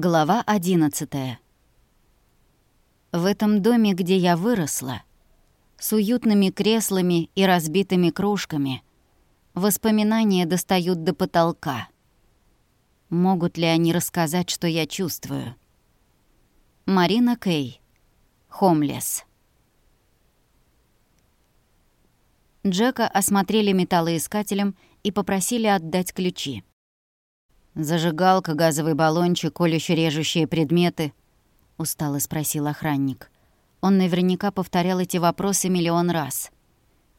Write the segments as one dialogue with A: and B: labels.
A: Глава 11 В этом доме, где я выросла, с уютными креслами и разбитыми кружками, воспоминания достают до потолка. Могут ли они рассказать, что я чувствую? Марина Кей. Хомлес. Джека осмотрели металлоискателем и попросили отдать ключи. «Зажигалка, газовый баллончик, колюще-режущие предметы?» — устало спросил охранник. Он наверняка повторял эти вопросы миллион раз.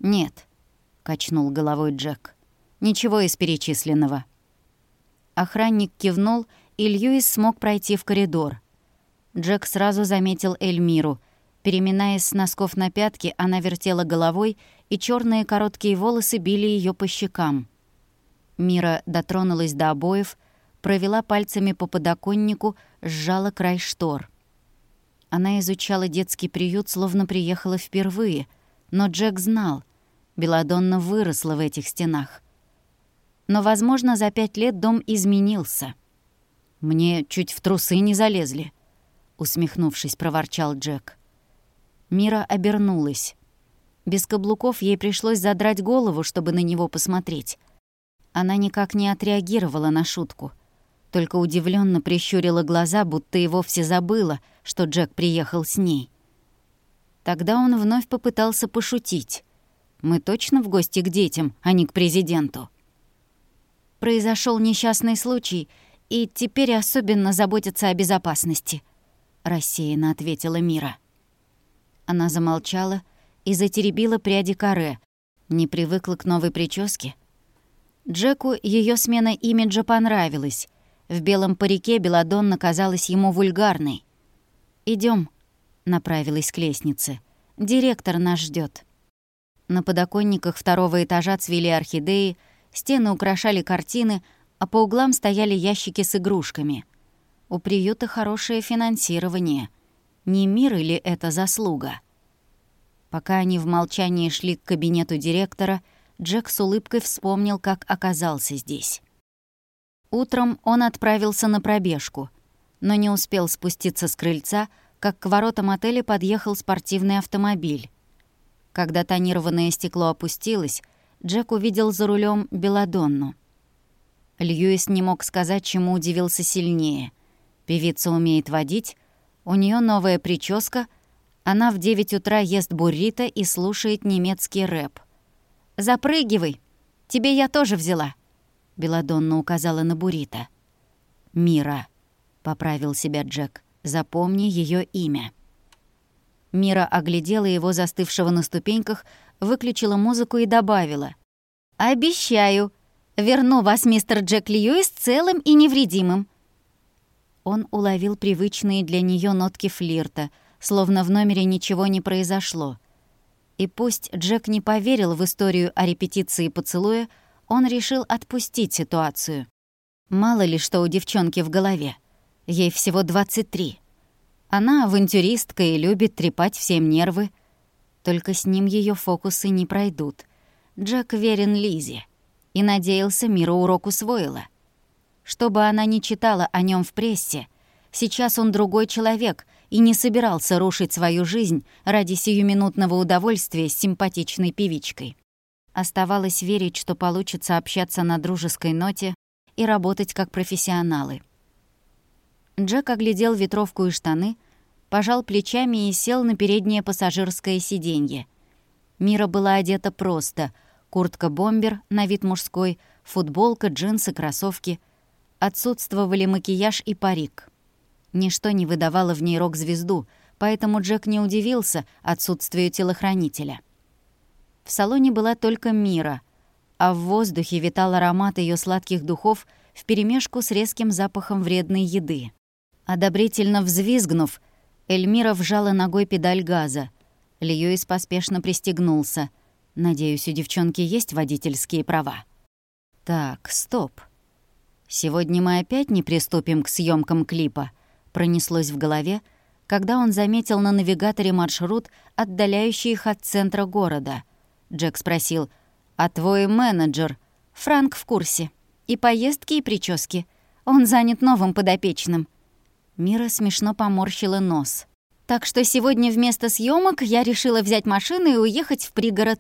A: «Нет», — качнул головой Джек. «Ничего из перечисленного». Охранник кивнул, и Льюис смог пройти в коридор. Джек сразу заметил Эльмиру. Переминаясь с носков на пятки, она вертела головой, и черные короткие волосы били ее по щекам. Мира дотронулась до обоев, провела пальцами по подоконнику, сжала край штор. Она изучала детский приют, словно приехала впервые, но Джек знал, Беладонна выросла в этих стенах. Но, возможно, за пять лет дом изменился. «Мне чуть в трусы не залезли», — усмехнувшись, проворчал Джек. Мира обернулась. Без каблуков ей пришлось задрать голову, чтобы на него посмотреть. Она никак не отреагировала на шутку только удивленно прищурила глаза, будто и вовсе забыла, что Джек приехал с ней. Тогда он вновь попытался пошутить. «Мы точно в гости к детям, а не к президенту?» Произошел несчастный случай, и теперь особенно заботятся о безопасности», — рассеянно ответила Мира. Она замолчала и затеребила пряди каре. Не привыкла к новой прическе. Джеку ее смена имиджа понравилась, в белом парике Беладонна казалась ему вульгарной. Идем, направилась к лестнице. «Директор нас ждет. На подоконниках второго этажа цвели орхидеи, стены украшали картины, а по углам стояли ящики с игрушками. У приюта хорошее финансирование. Не мир или это заслуга? Пока они в молчании шли к кабинету директора, Джек с улыбкой вспомнил, как оказался здесь. Утром он отправился на пробежку, но не успел спуститься с крыльца, как к воротам отеля подъехал спортивный автомобиль. Когда тонированное стекло опустилось, Джек увидел за рулем Беладонну. Льюис не мог сказать, чему удивился сильнее. Певица умеет водить, у нее новая прическа, она в 9 утра ест буррито и слушает немецкий рэп. «Запрыгивай! Тебе я тоже взяла!» Беладонна указала на Бурита. «Мира», — поправил себя Джек, — «запомни ее имя». Мира оглядела его застывшего на ступеньках, выключила музыку и добавила. «Обещаю, верну вас, мистер Джек Льюис, целым и невредимым». Он уловил привычные для нее нотки флирта, словно в номере ничего не произошло. И пусть Джек не поверил в историю о репетиции поцелуя, он решил отпустить ситуацию. Мало ли что у девчонки в голове. Ей всего 23. Она авантюристка и любит трепать всем нервы. Только с ним ее фокусы не пройдут. Джек верен Лизе и надеялся, миру урок усвоила. Что бы она ни читала о нем в прессе, сейчас он другой человек и не собирался рушить свою жизнь ради сиюминутного удовольствия с симпатичной певичкой. Оставалось верить, что получится общаться на дружеской ноте и работать как профессионалы. Джек оглядел ветровку и штаны, пожал плечами и сел на переднее пассажирское сиденье. Мира была одета просто. Куртка-бомбер на вид мужской, футболка, джинсы, кроссовки. Отсутствовали макияж и парик. Ничто не выдавало в ней рок-звезду, поэтому Джек не удивился отсутствию телохранителя. В салоне была только Мира, а в воздухе витал аромат ее сладких духов вперемешку с резким запахом вредной еды. Одобрительно взвизгнув, Эльмира вжала ногой педаль газа. Льюис поспешно пристегнулся. «Надеюсь, у девчонки есть водительские права». «Так, стоп. Сегодня мы опять не приступим к съемкам клипа», — пронеслось в голове, когда он заметил на навигаторе маршрут, отдаляющий их от центра города. Джек спросил. «А твой менеджер?» «Франк в курсе. И поездки, и прически. Он занят новым подопечным». Мира смешно поморщила нос. «Так что сегодня вместо съемок я решила взять машину и уехать в пригород».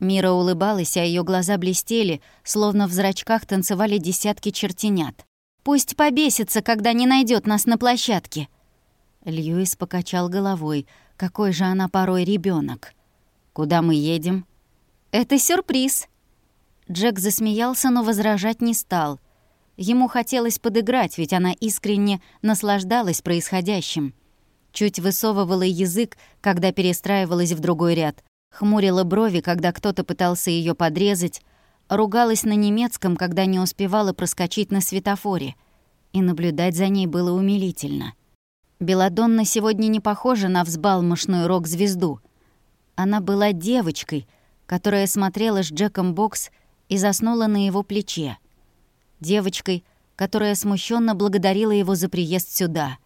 A: Мира улыбалась, а ее глаза блестели, словно в зрачках танцевали десятки чертенят. «Пусть побесится, когда не найдет нас на площадке». Льюис покачал головой. Какой же она порой ребенок. «Куда мы едем?» «Это сюрприз». Джек засмеялся, но возражать не стал. Ему хотелось подыграть, ведь она искренне наслаждалась происходящим. Чуть высовывала язык, когда перестраивалась в другой ряд, хмурила брови, когда кто-то пытался ее подрезать, ругалась на немецком, когда не успевала проскочить на светофоре. И наблюдать за ней было умилительно. Беладонна сегодня не похожа на взбалмошную рок-звезду. Она была девочкой, которая смотрела с Джеком бокс и заснула на его плече девочкой, которая смущенно благодарила его за приезд сюда,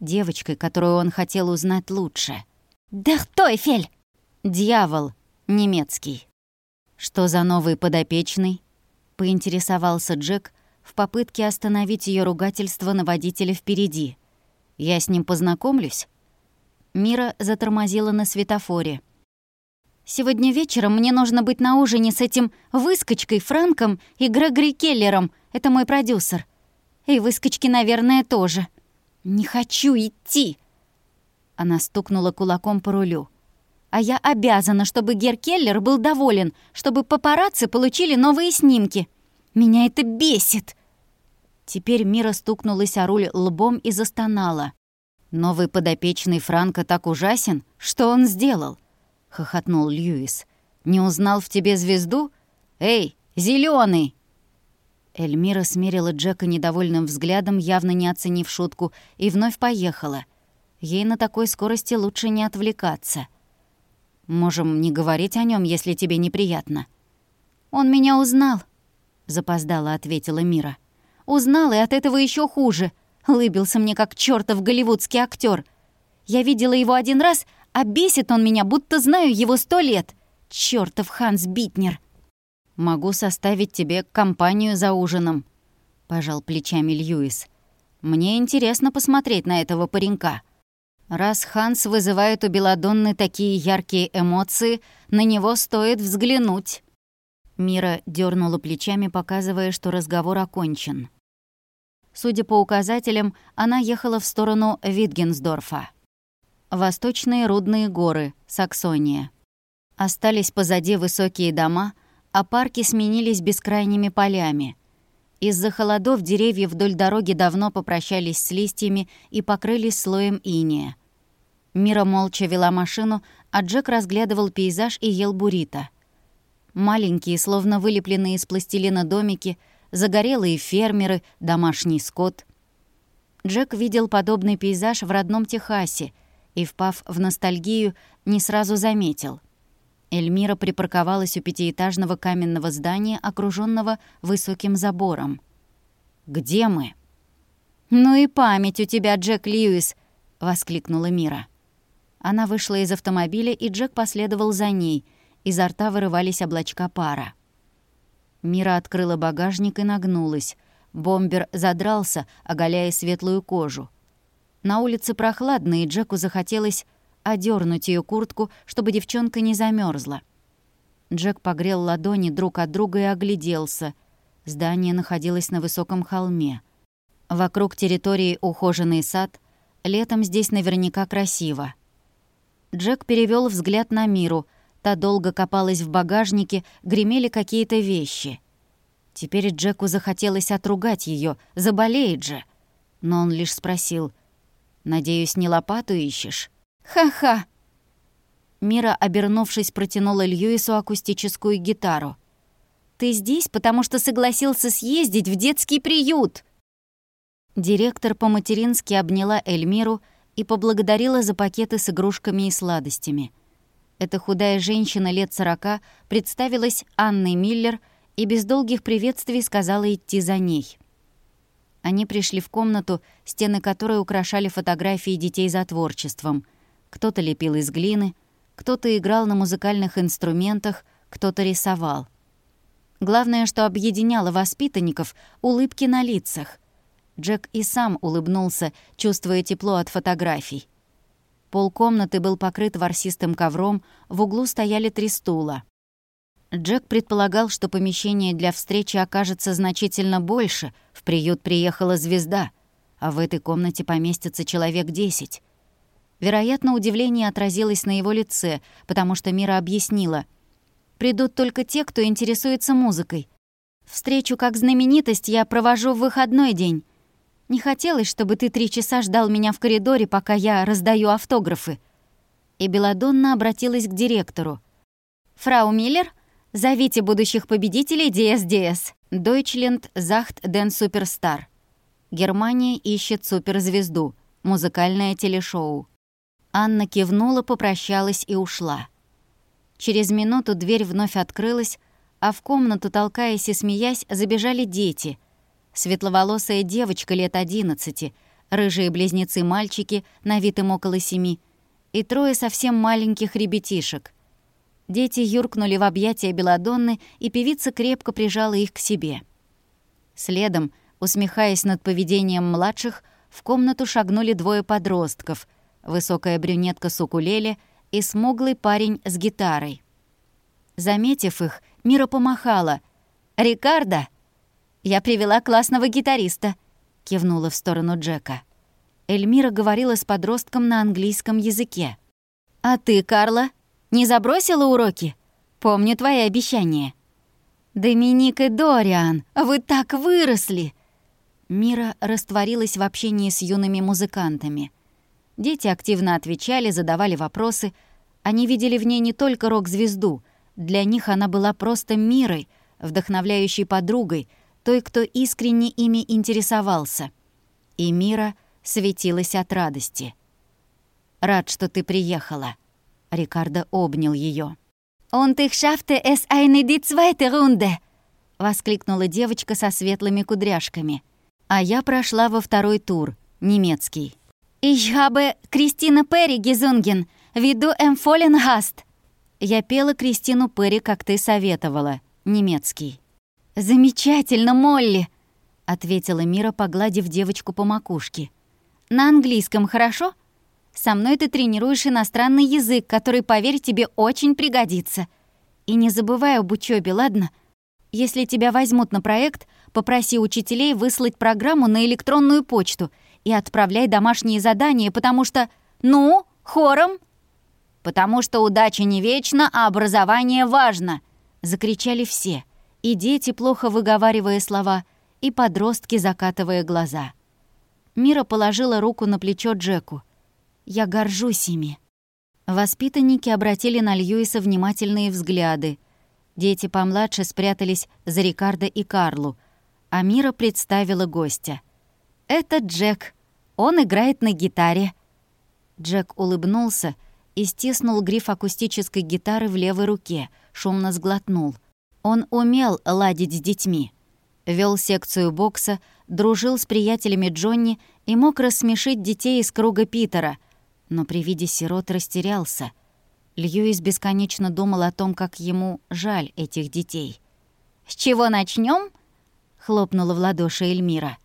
A: девочкой, которую он хотел узнать лучше. «Дехтойфель!» «Дьявол, немецкий». «Что за новый подопечный?» — поинтересовался Джек в попытке остановить ее ругательство на водителя впереди. «Я с ним познакомлюсь?» Мира затормозила на светофоре. «Сегодня вечером мне нужно быть на ужине с этим выскочкой Франком и Грегори Келлером», это мой продюсер. И выскочки, наверное, тоже. Не хочу идти!» Она стукнула кулаком по рулю. «А я обязана, чтобы Гер Келлер был доволен, чтобы папарацци получили новые снимки. Меня это бесит!» Теперь Мира стукнулась о руль лбом и застонала. «Новый подопечный Франка так ужасен? Что он сделал?» — хохотнул Льюис. «Не узнал в тебе звезду? Эй, зеленый! Эльмира смерила Джека недовольным взглядом, явно не оценив шутку, и вновь поехала. Ей на такой скорости лучше не отвлекаться. «Можем не говорить о нем, если тебе неприятно». «Он меня узнал», — запоздала ответила Мира. «Узнал, и от этого еще хуже. Лыбился мне, как чертов голливудский актер. Я видела его один раз, а бесит он меня, будто знаю его сто лет. Чертов Ханс Битнер. «Могу составить тебе компанию за ужином», — пожал плечами Льюис. «Мне интересно посмотреть на этого паренька. Раз Ханс вызывает у Беладонны такие яркие эмоции, на него стоит взглянуть». Мира дернула плечами, показывая, что разговор окончен. Судя по указателям, она ехала в сторону Витгенсдорфа. Восточные рудные горы, Саксония. Остались позади высокие дома — а парки сменились бескрайними полями. Из-за холодов деревья вдоль дороги давно попрощались с листьями и покрылись слоем иния. Мира молча вела машину, а Джек разглядывал пейзаж и ел буррито. Маленькие, словно вылепленные из пластилина домики, загорелые фермеры, домашний скот. Джек видел подобный пейзаж в родном Техасе и, впав в ностальгию, не сразу заметил. Эльмира припарковалась у пятиэтажного каменного здания, окруженного высоким забором. «Где мы?» «Ну и память у тебя, Джек Льюис!» — воскликнула Мира. Она вышла из автомобиля, и Джек последовал за ней. Изо рта вырывались облачка пара. Мира открыла багажник и нагнулась. Бомбер задрался, оголяя светлую кожу. На улице прохладно, и Джеку захотелось одернуть ее куртку, чтобы девчонка не замерзла. Джек погрел ладони друг от друга и огляделся. Здание находилось на высоком холме. Вокруг территории ухоженный сад. Летом здесь наверняка красиво. Джек перевел взгляд на Миру. Та долго копалась в багажнике, гремели какие-то вещи. Теперь Джеку захотелось отругать ее, заболеет же. Но он лишь спросил, «Надеюсь, не лопату ищешь?» «Ха-ха!» Мира, обернувшись, протянула Льюису акустическую гитару. «Ты здесь, потому что согласился съездить в детский приют!» Директор по-матерински обняла Эльмиру и поблагодарила за пакеты с игрушками и сладостями. Эта худая женщина лет сорока представилась Анной Миллер и без долгих приветствий сказала идти за ней. Они пришли в комнату, стены которой украшали фотографии детей за творчеством — кто-то лепил из глины, кто-то играл на музыкальных инструментах, кто-то рисовал. Главное, что объединяло воспитанников — улыбки на лицах. Джек и сам улыбнулся, чувствуя тепло от фотографий. Пол комнаты был покрыт ворсистым ковром, в углу стояли три стула. Джек предполагал, что помещение для встречи окажется значительно больше. В приют приехала звезда, а в этой комнате поместится человек десять. Вероятно, удивление отразилось на его лице, потому что Мира объяснила. «Придут только те, кто интересуется музыкой. Встречу как знаменитость я провожу в выходной день. Не хотелось, чтобы ты три часа ждал меня в коридоре, пока я раздаю автографы». И Беладонна обратилась к директору. «Фрау Миллер, зовите будущих победителей DSDS. Deutschland Zacht den Superstar. Германия ищет суперзвезду. Музыкальное телешоу». Анна кивнула, попрощалась и ушла. Через минуту дверь вновь открылась, а в комнату, толкаясь и смеясь, забежали дети. Светловолосая девочка лет одиннадцати, рыжие близнецы-мальчики, на вид им около семи, и трое совсем маленьких ребятишек. Дети юркнули в объятия Беладонны, и певица крепко прижала их к себе. Следом, усмехаясь над поведением младших, в комнату шагнули двое подростков, высокая брюнетка с укулеле и смуглый парень с гитарой. Заметив их, Мира помахала. «Рикардо!» «Я привела классного гитариста», — кивнула в сторону Джека. Эльмира говорила с подростком на английском языке. «А ты, Карла, не забросила уроки? Помню твои обещания». «Доминик и Дориан, вы так выросли!» Мира растворилась в общении с юными музыкантами. Дети активно отвечали, задавали вопросы. Они видели в ней не только рок-звезду. Для них она была просто мирой, вдохновляющей подругой — той, кто искренне ими интересовался. И Мира светилась от радости. «Рад, что ты приехала», — Рикардо обнял ее. «Und ich schaffte es eine die zweite Runde!» — воскликнула девочка со светлыми кудряшками. А я прошла во второй тур, немецкий. «Ich habe Кристина Перри gesungen, wie du empfohlen hast!» Я пела Кристину Перри, как ты советовала, немецкий. «Замечательно, Молли!» — ответила Мира, погладив девочку по макушке. «На английском хорошо? Со мной ты тренируешь иностранный язык, который, поверь, тебе очень пригодится. И не забывай об учебе, ладно? Если тебя возьмут на проект, попроси учителей выслать программу на электронную почту и отправляй домашние задания, потому что... Ну, хором!» «Потому что удача не вечна, а образование важно!» — закричали все — и дети, плохо выговаривая слова, и подростки, закатывая глаза. Мира положила руку на плечо Джеку. «Я горжусь ими». Воспитанники обратили на Льюиса внимательные взгляды. Дети помладше спрятались за Рикардо и Карлу, а Мира представила гостя. «Это Джек. Он играет на гитаре». Джек улыбнулся и стиснул гриф акустической гитары в левой руке, шумно сглотнул. Он умел ладить с детьми. Вел секцию бокса, дружил с приятелями Джонни и мог рассмешить детей из круга Питера, но при виде сирот растерялся. Льюис бесконечно думал о том, как ему жаль этих детей. «С чего начнем? хлопнула в ладоши Эльмира.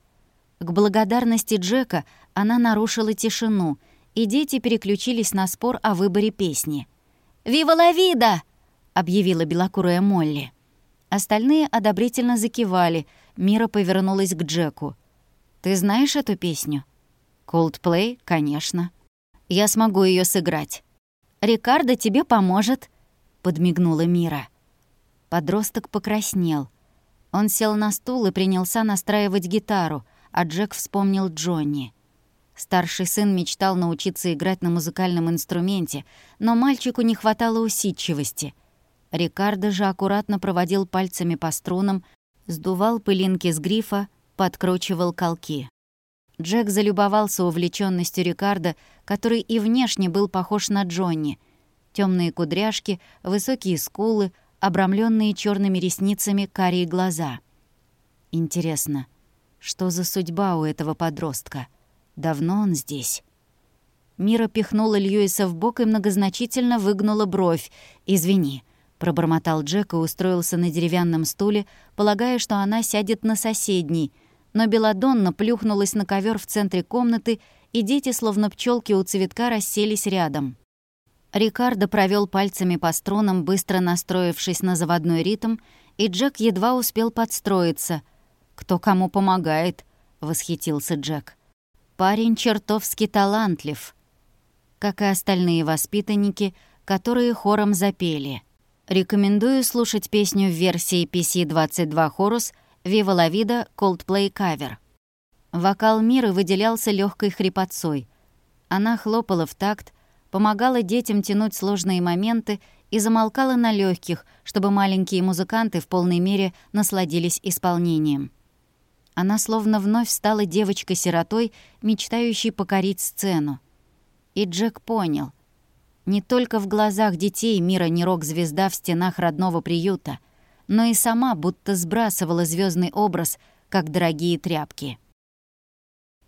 A: К благодарности Джека она нарушила тишину, и дети переключились на спор о выборе песни. «Вива ла вида!» — объявила белокурая Молли. Остальные одобрительно закивали. Мира повернулась к Джеку. «Ты знаешь эту песню?» «Coldplay, конечно. Я смогу ее сыграть». «Рикардо тебе поможет», — подмигнула Мира. Подросток покраснел. Он сел на стул и принялся настраивать гитару, а Джек вспомнил Джонни. Старший сын мечтал научиться играть на музыкальном инструменте, но мальчику не хватало усидчивости — Рикардо же аккуратно проводил пальцами по струнам, сдувал пылинки с грифа, подкручивал колки. Джек залюбовался увлеченностью Рикардо, который и внешне был похож на Джонни. Темные кудряшки, высокие скулы, обрамленные черными ресницами карие глаза. Интересно, что за судьба у этого подростка? Давно он здесь? Мира пихнула Льюиса в бок и многозначительно выгнула бровь. «Извини, Пробормотал Джек и устроился на деревянном стуле, полагая, что она сядет на соседний, но Беладонна плюхнулась на ковер в центре комнаты, и дети, словно пчелки у цветка, расселись рядом. Рикардо провел пальцами по струнам, быстро настроившись на заводной ритм, и Джек едва успел подстроиться. «Кто кому помогает?» — восхитился Джек. «Парень чертовски талантлив», как и остальные воспитанники, которые хором запели. Рекомендую слушать песню в версии PC-22 Horus «Viva la Vida» Coldplay Cover. Вокал Миры выделялся легкой хрипотцой. Она хлопала в такт, помогала детям тянуть сложные моменты и замолкала на легких, чтобы маленькие музыканты в полной мере насладились исполнением. Она словно вновь стала девочкой-сиротой, мечтающей покорить сцену. И Джек понял. Не только в глазах детей мира не рок-звезда в стенах родного приюта, но и сама будто сбрасывала звездный образ, как дорогие тряпки.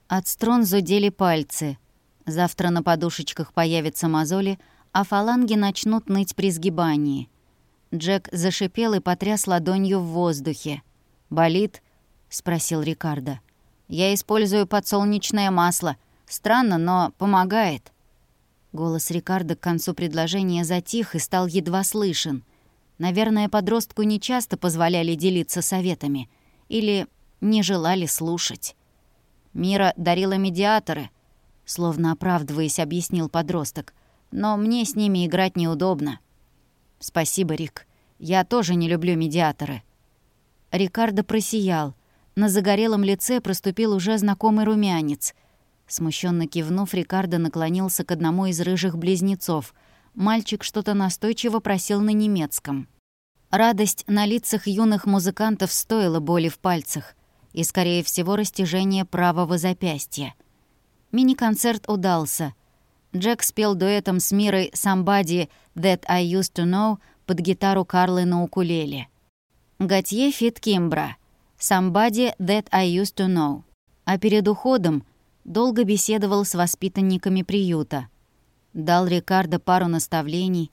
A: От струн зудели пальцы. Завтра на подушечках появятся мозоли, а фаланги начнут ныть при сгибании. Джек зашипел и потряс ладонью в воздухе. «Болит?» — спросил Рикардо. «Я использую подсолнечное масло. Странно, но помогает». Голос Рикардо к концу предложения затих и стал едва слышен. Наверное, подростку нечасто позволяли делиться советами или не желали слушать. Мира дарила медиаторы, словно оправдываясь, объяснил подросток. Но мне с ними играть неудобно. Спасибо, Рик. Я тоже не люблю медиаторы. Рикардо просиял. На загорелом лице проступил уже знакомый румянец. Смущенно кивнув, Рикардо наклонился к одному из рыжих близнецов. Мальчик что-то настойчиво просил на немецком. Радость на лицах юных музыкантов стоила боли в пальцах и, скорее всего, растяжение правого запястья. Мини-концерт удался. Джек спел дуэтом с Мирой «Somebody That I Used To Know» под гитару Карлы на укулеле. Готье Фит Кимбра «Somebody That I Used To Know». А перед уходом долго беседовал с воспитанниками приюта. Дал Рикардо пару наставлений,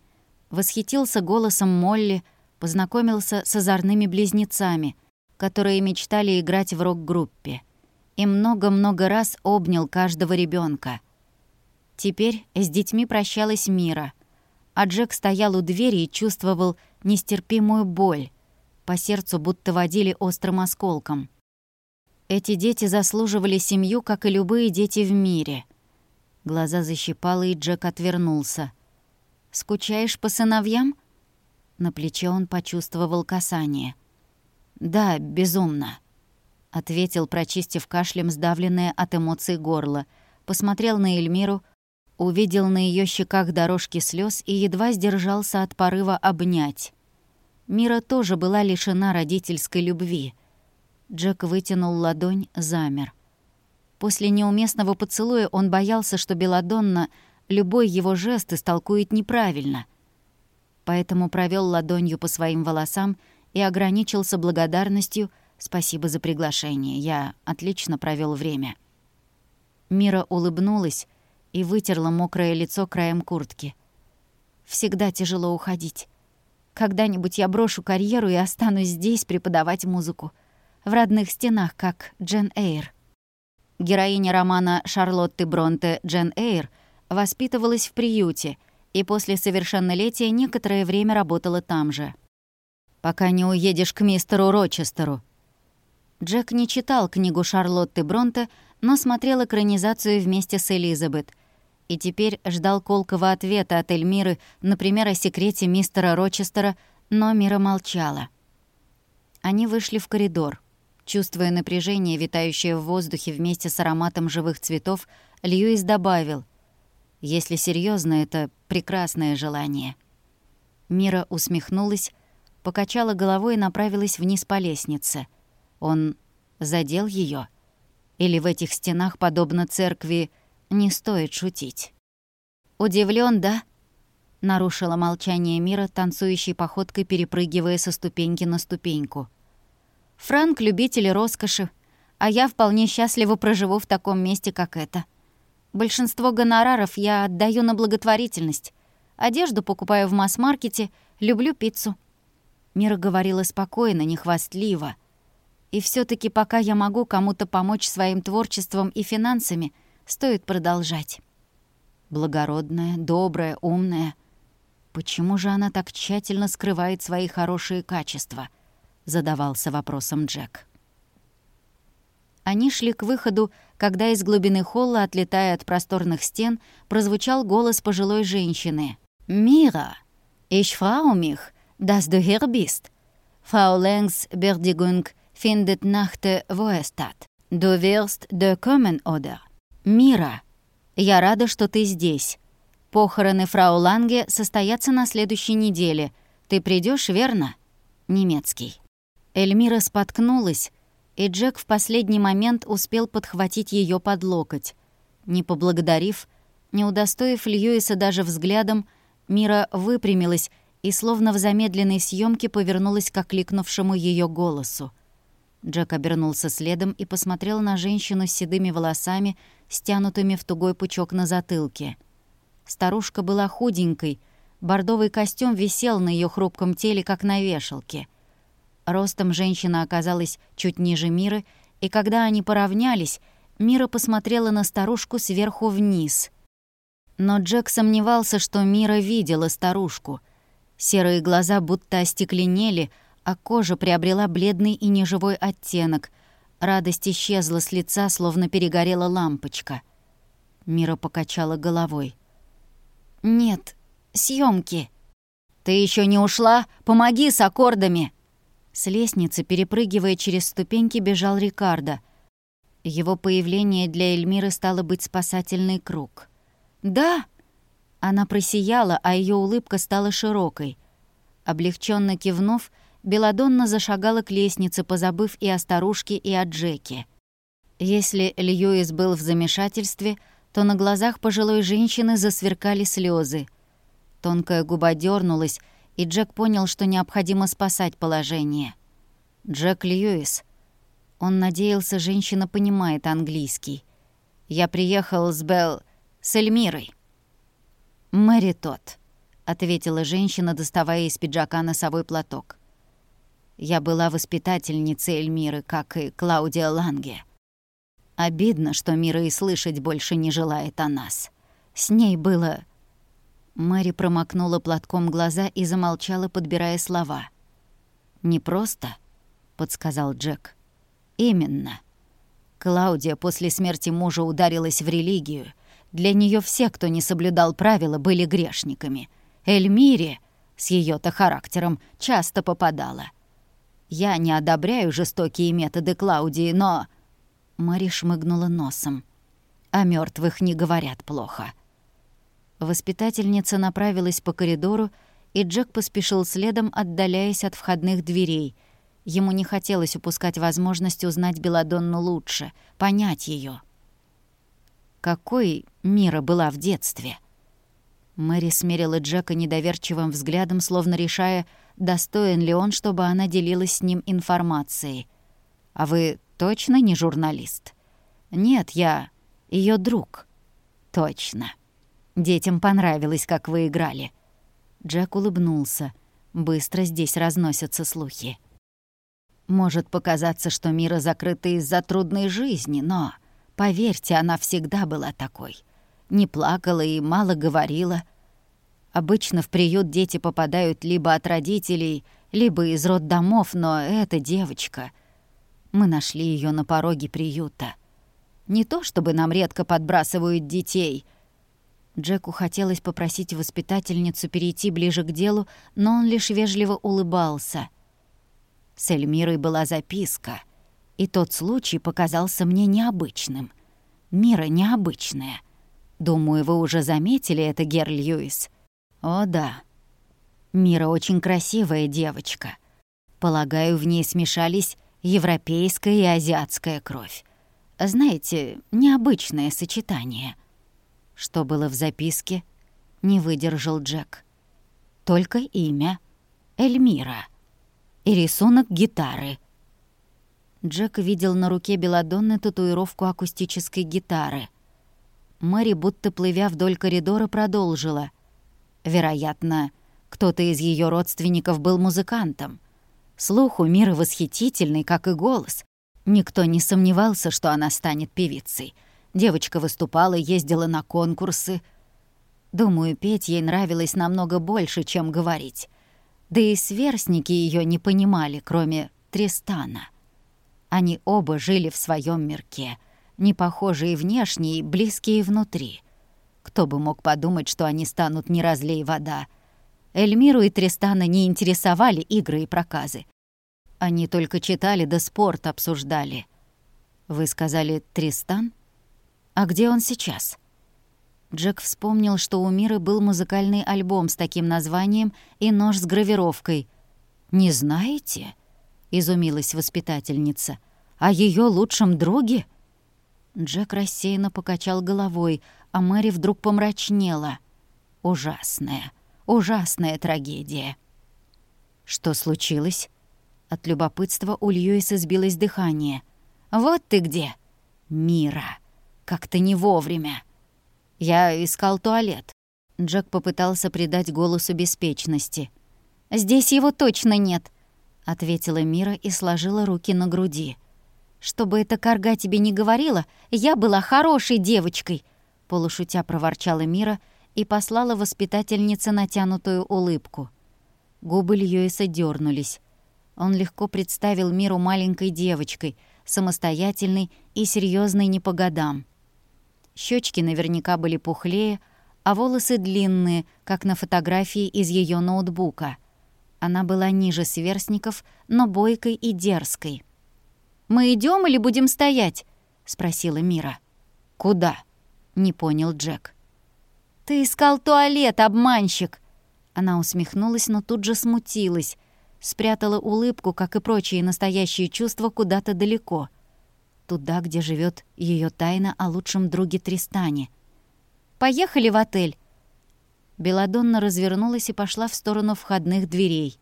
A: восхитился голосом Молли, познакомился с озорными близнецами — которые мечтали играть в рок-группе, и много-много раз обнял каждого ребенка. Теперь с детьми прощалась Мира, а Джек стоял у двери и чувствовал нестерпимую боль. По сердцу будто водили острым осколком. Эти дети заслуживали семью, как и любые дети в мире. Глаза защипало, и Джек отвернулся. «Скучаешь по сыновьям?» На плече он почувствовал касание — «Да, безумно», — ответил, прочистив кашлем сдавленное от эмоций горло. Посмотрел на Эльмиру, увидел на ее щеках дорожки слез и едва сдержался от порыва обнять. Мира тоже была лишена родительской любви. Джек вытянул ладонь, замер. После неуместного поцелуя он боялся, что Беладонна любой его жест истолкует неправильно. Поэтому провел ладонью по своим волосам и ограничился благодарностью «Спасибо за приглашение, я отлично провел время». Мира улыбнулась и вытерла мокрое лицо краем куртки. «Всегда тяжело уходить. Когда-нибудь я брошу карьеру и останусь здесь преподавать музыку. В родных стенах, как Джен Эйр». Героиня романа Шарлотты Бронте Джен Эйр воспитывалась в приюте и после совершеннолетия некоторое время работала там же пока не уедешь к мистеру Рочестеру». Джек не читал книгу Шарлотты Бронте, но смотрел экранизацию вместе с Элизабет. И теперь ждал колкого ответа от Эльмиры, например, о секрете мистера Рочестера, но Мира молчала. Они вышли в коридор. Чувствуя напряжение, витающее в воздухе вместе с ароматом живых цветов, Льюис добавил, «Если серьезно, это прекрасное желание». Мира усмехнулась, покачала головой и направилась вниз по лестнице. Он задел ее. Или в этих стенах, подобно церкви, не стоит шутить. Удивлен, да?» — нарушила молчание мира, танцующей походкой перепрыгивая со ступеньки на ступеньку. «Франк — любитель роскоши, а я вполне счастливо проживу в таком месте, как это. Большинство гонораров я отдаю на благотворительность. Одежду покупаю в масс-маркете, люблю пиццу». Мира говорила спокойно, нехвастливо. И все таки пока я могу кому-то помочь своим творчеством и финансами, стоит продолжать. Благородная, добрая, умная. Почему же она так тщательно скрывает свои хорошие качества? Задавался вопросом Джек. Они шли к выходу, когда из глубины холла, отлетая от просторных стен, прозвучал голос пожилой женщины. «Мира! Ich frau mich, dass du hier bist. Frau Lengs Berdigung findet Nacht wo es statt. Du wirst de kommen, oder?» «Мира! Я рада, что ты здесь. Похороны фрау Ланге состоятся на следующей неделе. Ты придешь, верно?» Немецкий. Эльмира споткнулась, и Джек в последний момент успел подхватить ее под локоть. Не поблагодарив, не удостоив Льюиса даже взглядом, Мира выпрямилась и словно в замедленной съемке повернулась к окликнувшему ее голосу. Джек обернулся следом и посмотрел на женщину с седыми волосами, стянутыми в тугой пучок на затылке. Старушка была худенькой, бордовый костюм висел на ее хрупком теле, как на вешалке — Ростом женщина оказалась чуть ниже Миры, и когда они поравнялись, Мира посмотрела на старушку сверху вниз. Но Джек сомневался, что Мира видела старушку. Серые глаза будто остекленели, а кожа приобрела бледный и неживой оттенок. Радость исчезла с лица, словно перегорела лампочка. Мира покачала головой. «Нет, съемки. «Ты еще не ушла? Помоги с аккордами!» С лестницы, перепрыгивая через ступеньки, бежал Рикардо. Его появление для Эльмиры стало быть спасательный круг. «Да!» Она просияла, а ее улыбка стала широкой. Облегченно кивнув, Беладонна зашагала к лестнице, позабыв и о старушке, и о Джеке. Если Льюис был в замешательстве, то на глазах пожилой женщины засверкали слезы. Тонкая губа дернулась, и Джек понял, что необходимо спасать положение. Джек Льюис. Он надеялся, женщина понимает английский. «Я приехал с Белл... с Эльмирой». «Мэри тот», — ответила женщина, доставая из пиджака носовой платок. «Я была воспитательницей Эльмиры, как и Клаудия Ланге. Обидно, что Мира и слышать больше не желает о нас. С ней было Мэри промокнула платком глаза и замолчала, подбирая слова. «Не просто», — подсказал Джек. «Именно. Клаудия после смерти мужа ударилась в религию. Для нее все, кто не соблюдал правила, были грешниками. Эльмире, с ее то характером, часто попадала. Я не одобряю жестокие методы Клаудии, но...» Мэри шмыгнула носом. «О мертвых не говорят плохо». Воспитательница направилась по коридору, и Джек поспешил следом, отдаляясь от входных дверей. Ему не хотелось упускать возможность узнать Беладонну лучше, понять ее. Какой Мира была в детстве? Мэри смерила Джека недоверчивым взглядом, словно решая, достоин ли он, чтобы она делилась с ним информацией. «А вы точно не журналист?» «Нет, я ее друг». «Точно». Детям понравилось, как вы играли». Джек улыбнулся. Быстро здесь разносятся слухи. Может показаться, что Мира закрыта из-за трудной жизни, но, поверьте, она всегда была такой. Не плакала и мало говорила. Обычно в приют дети попадают либо от родителей, либо из роддомов, но эта девочка... Мы нашли ее на пороге приюта. Не то чтобы нам редко подбрасывают детей — Джеку хотелось попросить воспитательницу перейти ближе к делу, но он лишь вежливо улыбался. С Эльмирой была записка, и тот случай показался мне необычным. Мира необычная. Думаю, вы уже заметили это, Гер Льюис. О, да. Мира очень красивая девочка. Полагаю, в ней смешались европейская и азиатская кровь. Знаете, необычное сочетание — что было в записке, не выдержал Джек. Только имя — Эльмира. И рисунок гитары. Джек видел на руке Беладонны татуировку акустической гитары. Мэри, будто плывя вдоль коридора, продолжила. Вероятно, кто-то из ее родственников был музыкантом. Слух у Миры восхитительный, как и голос. Никто не сомневался, что она станет певицей. Девочка выступала, ездила на конкурсы. Думаю, петь ей нравилось намного больше, чем говорить. Да и сверстники ее не понимали, кроме Тристана. Они оба жили в своем мирке, не похожие внешне и близкие внутри. Кто бы мог подумать, что они станут не разлей вода. Эльмиру и Тристана не интересовали игры и проказы. Они только читали да спорт обсуждали. Вы сказали «Тристан»? А где он сейчас?» Джек вспомнил, что у Миры был музыкальный альбом с таким названием и нож с гравировкой. «Не знаете?» — изумилась воспитательница. «О ее лучшем друге?» Джек рассеянно покачал головой, а Мэри вдруг помрачнела. «Ужасная, ужасная трагедия». «Что случилось?» От любопытства у Льюиса сбилось дыхание. «Вот ты где!» «Мира! Как-то не вовремя!» «Я искал туалет». Джек попытался придать голосу беспечности. «Здесь его точно нет», — ответила Мира и сложила руки на груди. «Чтобы эта карга тебе не говорила, я была хорошей девочкой», — полушутя проворчала Мира и послала воспитательнице натянутую улыбку. Губы Льюиса дернулись. Он легко представил Миру маленькой девочкой, самостоятельной и серьезной не по годам. Щечки наверняка были пухлее, а волосы длинные, как на фотографии из ее ноутбука. Она была ниже сверстников, но бойкой и дерзкой. «Мы идем или будем стоять?» — спросила Мира. «Куда?» — не понял Джек. «Ты искал туалет, обманщик!» Она усмехнулась, но тут же смутилась, спрятала улыбку, как и прочие настоящие чувства, куда-то далеко — туда, где живет ее тайна о лучшем друге Тристане. «Поехали в отель!» Беладонна развернулась и пошла в сторону входных дверей.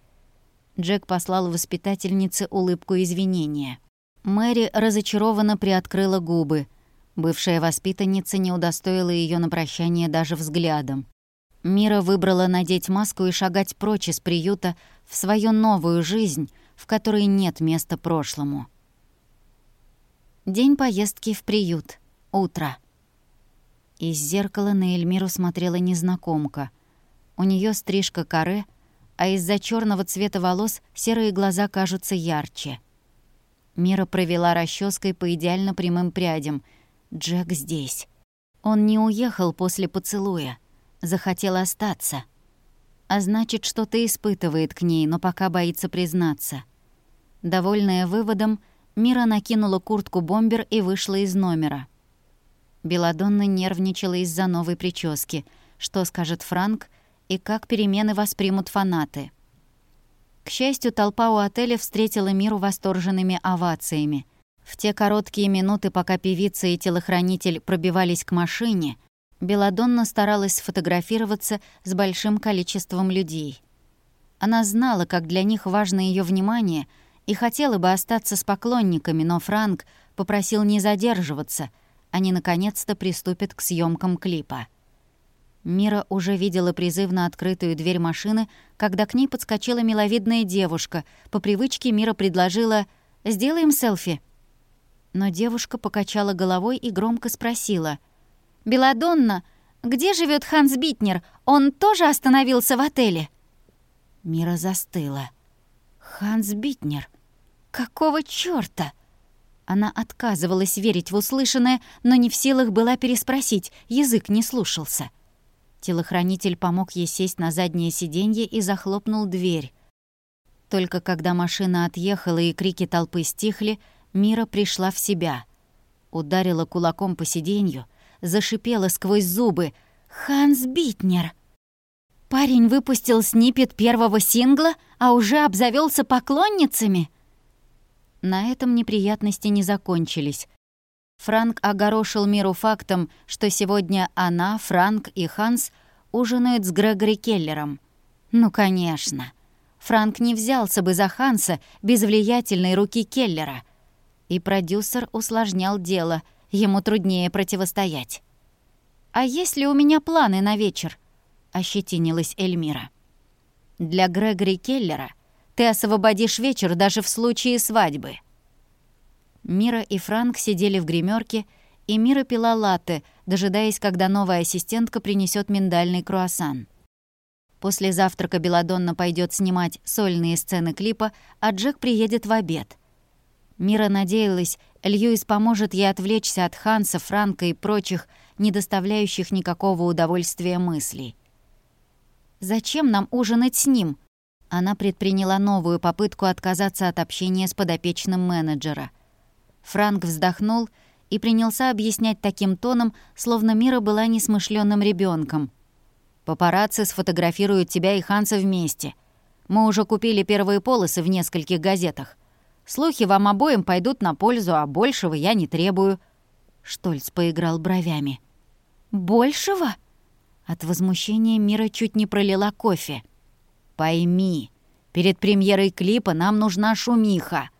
A: Джек послал воспитательнице улыбку извинения. Мэри разочарованно приоткрыла губы. Бывшая воспитанница не удостоила ее на прощание даже взглядом. Мира выбрала надеть маску и шагать прочь из приюта в свою новую жизнь, в которой нет места прошлому. День поездки в приют. Утро. Из зеркала на Эльмиру смотрела незнакомка. У нее стрижка каре, а из-за черного цвета волос серые глаза кажутся ярче. Мира провела расческой по идеально прямым прядям. Джек здесь. Он не уехал после поцелуя. Захотел остаться. А значит, что-то испытывает к ней, но пока боится признаться. Довольная выводом, Мира накинула куртку-бомбер и вышла из номера. Беладонна нервничала из-за новой прически. Что скажет Франк и как перемены воспримут фанаты. К счастью, толпа у отеля встретила Миру восторженными овациями. В те короткие минуты, пока певица и телохранитель пробивались к машине, Беладонна старалась сфотографироваться с большим количеством людей. Она знала, как для них важно ее внимание — и хотела бы остаться с поклонниками, но Франк попросил не задерживаться. Они наконец-то приступят к съемкам клипа. Мира уже видела призывно открытую дверь машины, когда к ней подскочила миловидная девушка. По привычке Мира предложила «Сделаем селфи». Но девушка покачала головой и громко спросила. «Беладонна, где живет Ханс Битнер? Он тоже остановился в отеле?» Мира застыла. «Ханс Битнер? Какого чёрта?» Она отказывалась верить в услышанное, но не в силах была переспросить, язык не слушался. Телохранитель помог ей сесть на заднее сиденье и захлопнул дверь. Только когда машина отъехала и крики толпы стихли, Мира пришла в себя. Ударила кулаком по сиденью, зашипела сквозь зубы. «Ханс Битнер!» Парень выпустил снипет первого сингла, а уже обзавелся поклонницами. На этом неприятности не закончились. Франк огорошил миру фактом, что сегодня она, Франк и Ханс ужинают с Грегори Келлером. Ну, конечно. Франк не взялся бы за Ханса без влиятельной руки Келлера. И продюсер усложнял дело, ему труднее противостоять. «А есть ли у меня планы на вечер?» — ощетинилась Эльмира. Для Грегори Келлера Ты освободишь вечер даже в случае свадьбы». Мира и Франк сидели в гримерке, и Мира пила латте, дожидаясь, когда новая ассистентка принесет миндальный круассан. После завтрака Беладонна пойдет снимать сольные сцены клипа, а Джек приедет в обед. Мира надеялась, Льюис поможет ей отвлечься от Ханса, Франка и прочих, не доставляющих никакого удовольствия мыслей. «Зачем нам ужинать с ним?» Она предприняла новую попытку отказаться от общения с подопечным менеджера. Франк вздохнул и принялся объяснять таким тоном, словно Мира была несмышленным ребенком. «Папарацци сфотографируют тебя и Ханса вместе. Мы уже купили первые полосы в нескольких газетах. Слухи вам обоим пойдут на пользу, а большего я не требую». Штольц поиграл бровями. «Большего?» От возмущения Мира чуть не пролила кофе. «Пойми, перед премьерой клипа нам нужна шумиха».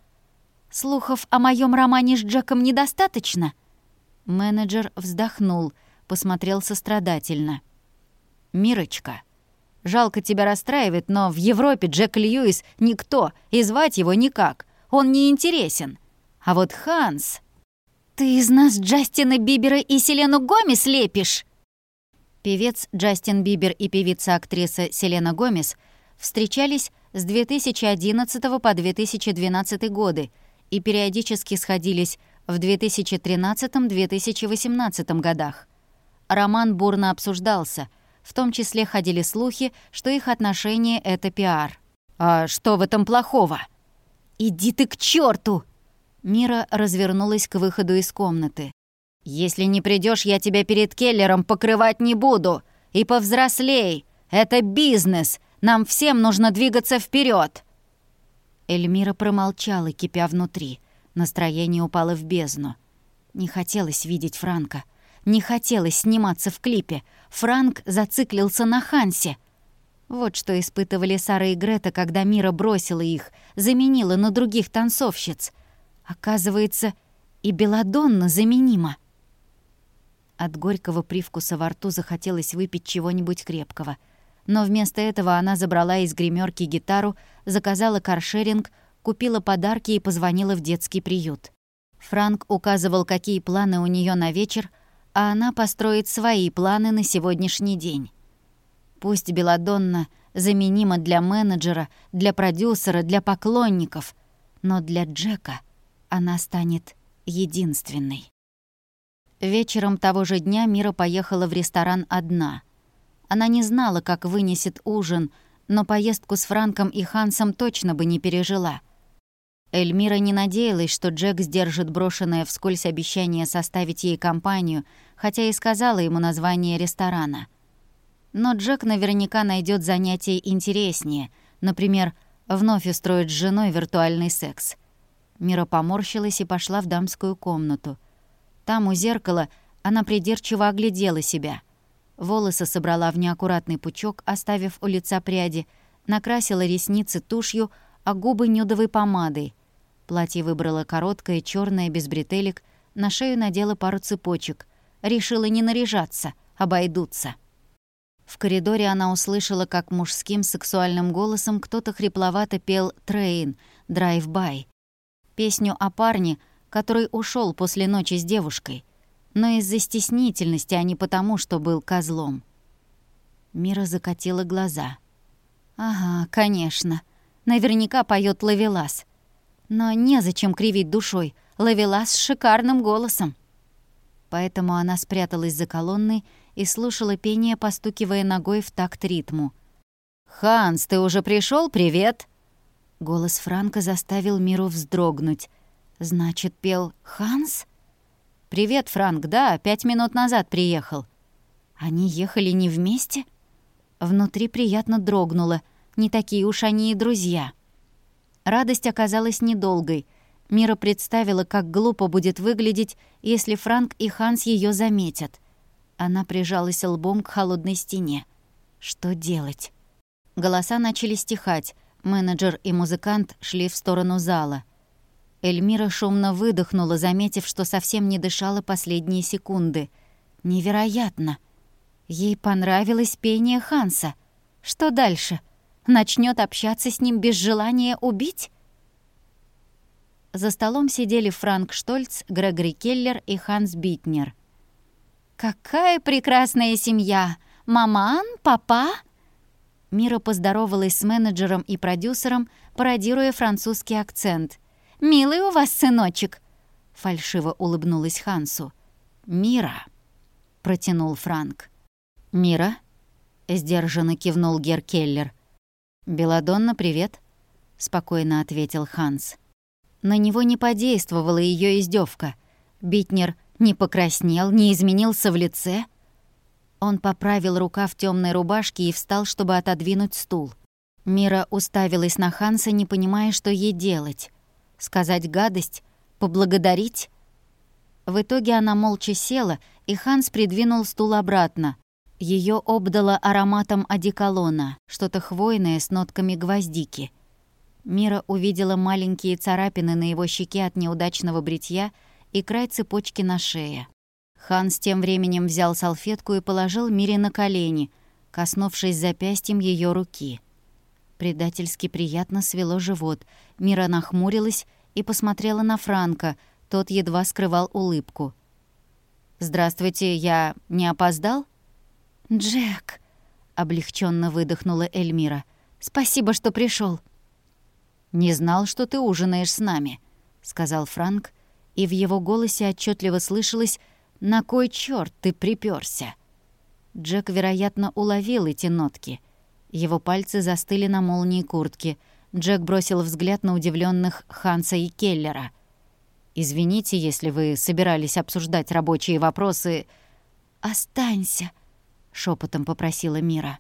A: «Слухов о моем романе с Джеком недостаточно?» Менеджер вздохнул, посмотрел сострадательно. «Мирочка, жалко тебя расстраивает, но в Европе Джек Льюис никто, и звать его никак. Он не интересен. А вот Ханс...» «Ты из нас Джастина Бибера и Селену Гомес лепишь?» Певец Джастин Бибер и певица-актриса Селена Гомес встречались с 2011 по 2012 годы и периодически сходились в 2013-2018 годах. Роман бурно обсуждался, в том числе ходили слухи, что их отношения — это пиар. «А что в этом плохого?» «Иди ты к черту! Мира развернулась к выходу из комнаты. «Если не придешь, я тебя перед Келлером покрывать не буду. И повзрослей. Это бизнес. Нам всем нужно двигаться вперед. Эльмира промолчала, кипя внутри. Настроение упало в бездну. Не хотелось видеть Франка. Не хотелось сниматься в клипе. Франк зациклился на Хансе. Вот что испытывали Сара и Грета, когда Мира бросила их, заменила на других танцовщиц. Оказывается, и Беладонна заменима. От горького привкуса во рту захотелось выпить чего-нибудь крепкого. Но вместо этого она забрала из гримерки гитару, заказала каршеринг, купила подарки и позвонила в детский приют. Франк указывал, какие планы у нее на вечер, а она построит свои планы на сегодняшний день. Пусть Беладонна заменима для менеджера, для продюсера, для поклонников, но для Джека она станет единственной. Вечером того же дня Мира поехала в ресторан одна. Она не знала, как вынесет ужин, но поездку с Франком и Хансом точно бы не пережила. Эльмира не надеялась, что Джек сдержит брошенное вскользь обещание составить ей компанию, хотя и сказала ему название ресторана. Но Джек наверняка найдет занятие интереснее, например, вновь устроит с женой виртуальный секс. Мира поморщилась и пошла в дамскую комнату — там, у зеркала, она придирчиво оглядела себя. Волосы собрала в неаккуратный пучок, оставив у лица пряди, накрасила ресницы тушью, а губы нюдовой помадой. Платье выбрала короткое, черное, без бретелек, на шею надела пару цепочек. Решила не наряжаться, обойдутся. В коридоре она услышала, как мужским сексуальным голосом кто-то хрипловато пел «Train», «Drive By». Песню о парне — который ушел после ночи с девушкой, но из-за стеснительности, а не потому, что был козлом. Мира закатила глаза. «Ага, конечно. Наверняка поет Лавелас. Но незачем кривить душой. Лавелас с шикарным голосом». Поэтому она спряталась за колонной и слушала пение, постукивая ногой в такт ритму. «Ханс, ты уже пришел? Привет!» Голос Франка заставил Миру вздрогнуть. Значит, пел Ханс? «Привет, Франк, да, пять минут назад приехал». Они ехали не вместе? Внутри приятно дрогнуло. Не такие уж они и друзья. Радость оказалась недолгой. Мира представила, как глупо будет выглядеть, если Франк и Ханс ее заметят. Она прижалась лбом к холодной стене. Что делать? Голоса начали стихать. Менеджер и музыкант шли в сторону зала — Эльмира шумно выдохнула, заметив, что совсем не дышала последние секунды. Невероятно! Ей понравилось пение Ханса. Что дальше? начнет общаться с ним без желания убить? За столом сидели Франк Штольц, Грегори Келлер и Ханс Битнер. «Какая прекрасная семья! Маман? Папа?» Мира поздоровалась с менеджером и продюсером, пародируя французский акцент. «Милый у вас сыночек!» Фальшиво улыбнулась Хансу. «Мира!» — протянул Франк. «Мира?» — сдержанно кивнул Гер Келлер. «Беладонна, привет!» — спокойно ответил Ханс. На него не подействовала ее издевка. Битнер не покраснел, не изменился в лице — он поправил рука в темной рубашке и встал, чтобы отодвинуть стул. Мира уставилась на Ханса, не понимая, что ей делать. Сказать гадость? Поблагодарить? В итоге она молча села, и Ханс придвинул стул обратно. Ее обдало ароматом одеколона, что-то хвойное с нотками гвоздики. Мира увидела маленькие царапины на его щеке от неудачного бритья и край цепочки на шее. Ханс тем временем взял салфетку и положил Мире на колени, коснувшись запястьем ее руки. Предательски приятно свело живот. Мира нахмурилась и посмотрела на Франка. Тот едва скрывал улыбку. «Здравствуйте, я не опоздал?» «Джек», — облегченно выдохнула Эльмира. «Спасибо, что пришел. «Не знал, что ты ужинаешь с нами», — сказал Франк, и в его голосе отчетливо слышалось «На кой черт ты припёрся?» Джек, вероятно, уловил эти нотки. Его пальцы застыли на молнии куртки. Джек бросил взгляд на удивленных Ханса и Келлера. «Извините, если вы собирались обсуждать рабочие вопросы...» «Останься», — шепотом попросила Мира.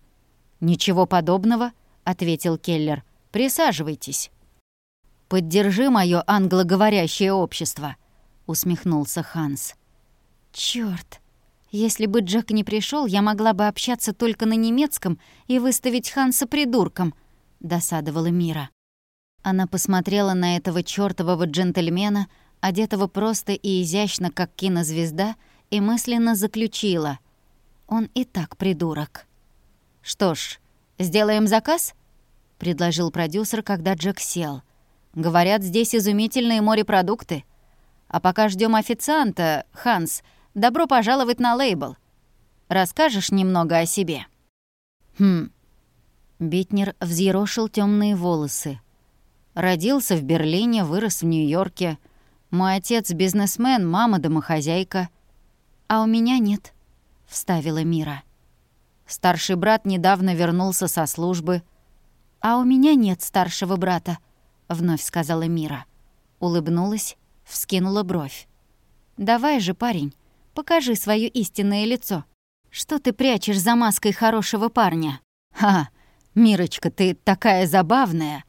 A: «Ничего подобного», — ответил Келлер. «Присаживайтесь». «Поддержи моё англоговорящее общество», — усмехнулся Ханс. Чёрт! Если бы Джек не пришёл, я могла бы общаться только на немецком и выставить Ханса придурком, досадовала Мира. Она посмотрела на этого чёртового джентльмена, одетого просто и изящно, как кинозвезда, и мысленно заключила: он и так придурок. Что ж, сделаем заказ? предложил продюсер, когда Джек сел. Говорят, здесь изумительные морепродукты. А пока ждём официанта, Ханс, Добро пожаловать на лейбл. Расскажешь немного о себе?» «Хм...» Битнер взъерошил темные волосы. «Родился в Берлине, вырос в Нью-Йорке. Мой отец бизнесмен, мама домохозяйка. А у меня нет», — вставила Мира. Старший брат недавно вернулся со службы. «А у меня нет старшего брата», — вновь сказала Мира. Улыбнулась, вскинула бровь. «Давай же, парень, Покажи свое истинное лицо. Что ты прячешь за маской хорошего парня? Ха, Мирочка, ты такая забавная.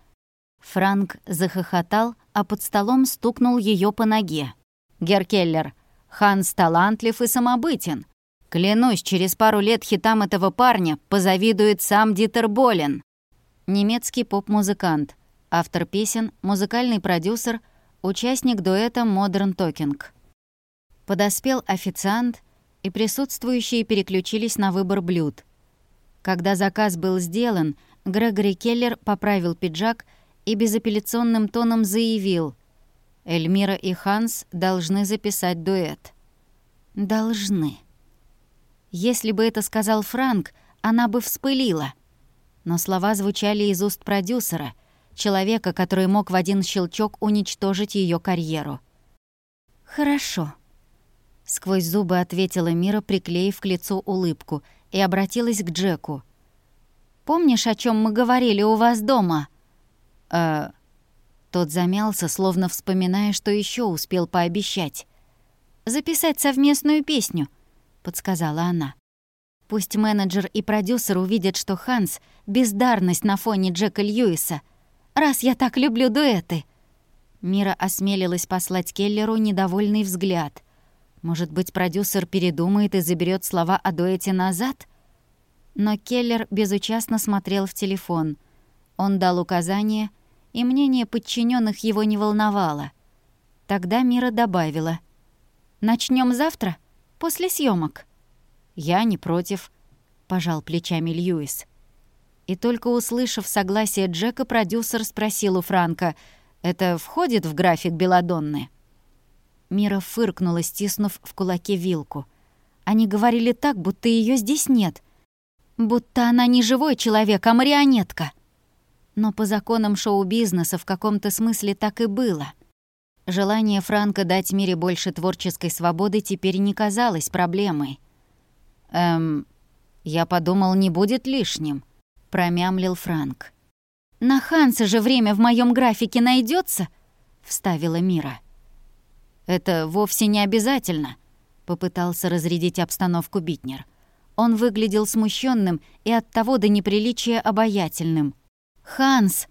A: Франк захохотал, а под столом стукнул ее по ноге. Геркеллер, Ханс талантлив и самобытен. Клянусь, через пару лет хитам этого парня позавидует сам Дитер Болен. Немецкий поп-музыкант, автор песен, музыкальный продюсер, участник дуэта Modern Talking. Подоспел официант, и присутствующие переключились на выбор блюд. Когда заказ был сделан, Грегори Келлер поправил пиджак и безапелляционным тоном заявил «Эльмира и Ханс должны записать дуэт». «Должны». Если бы это сказал Франк, она бы вспылила. Но слова звучали из уст продюсера, человека, который мог в один щелчок уничтожить ее карьеру. «Хорошо», Сквозь зубы ответила Мира, приклеив к лицу улыбку, и обратилась к Джеку. «Помнишь, о чем мы говорили у вас дома?» «Э...» Тот замялся, словно вспоминая, что еще успел пообещать. «Записать совместную песню», — подсказала она. «Пусть менеджер и продюсер увидят, что Ханс — бездарность на фоне Джека Льюиса. Раз я так люблю дуэты». Мира осмелилась послать Келлеру недовольный взгляд — может быть, продюсер передумает и заберет слова о дуэте назад? Но Келлер безучастно смотрел в телефон. Он дал указания, и мнение подчиненных его не волновало. Тогда Мира добавила. Начнем завтра, после съемок. «Я не против», — пожал плечами Льюис. И только услышав согласие Джека, продюсер спросил у Франка, «Это входит в график Беладонны?» Мира фыркнула, стиснув в кулаке вилку. Они говорили так, будто ее здесь нет. Будто она не живой человек, а марионетка. Но по законам шоу-бизнеса в каком-то смысле так и было. Желание Франка дать Мире больше творческой свободы теперь не казалось проблемой. «Эм, я подумал, не будет лишним», — промямлил Франк. «На Ханса же время в моем графике найдется, вставила Мира. «Это вовсе не обязательно», — попытался разрядить обстановку Битнер. Он выглядел смущенным и оттого до неприличия обаятельным. «Ханс!»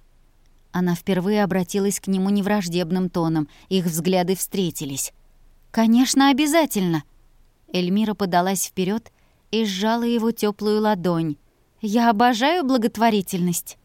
A: Она впервые обратилась к нему невраждебным тоном, их взгляды встретились. «Конечно, обязательно!» Эльмира подалась вперед и сжала его теплую ладонь. «Я обожаю благотворительность!»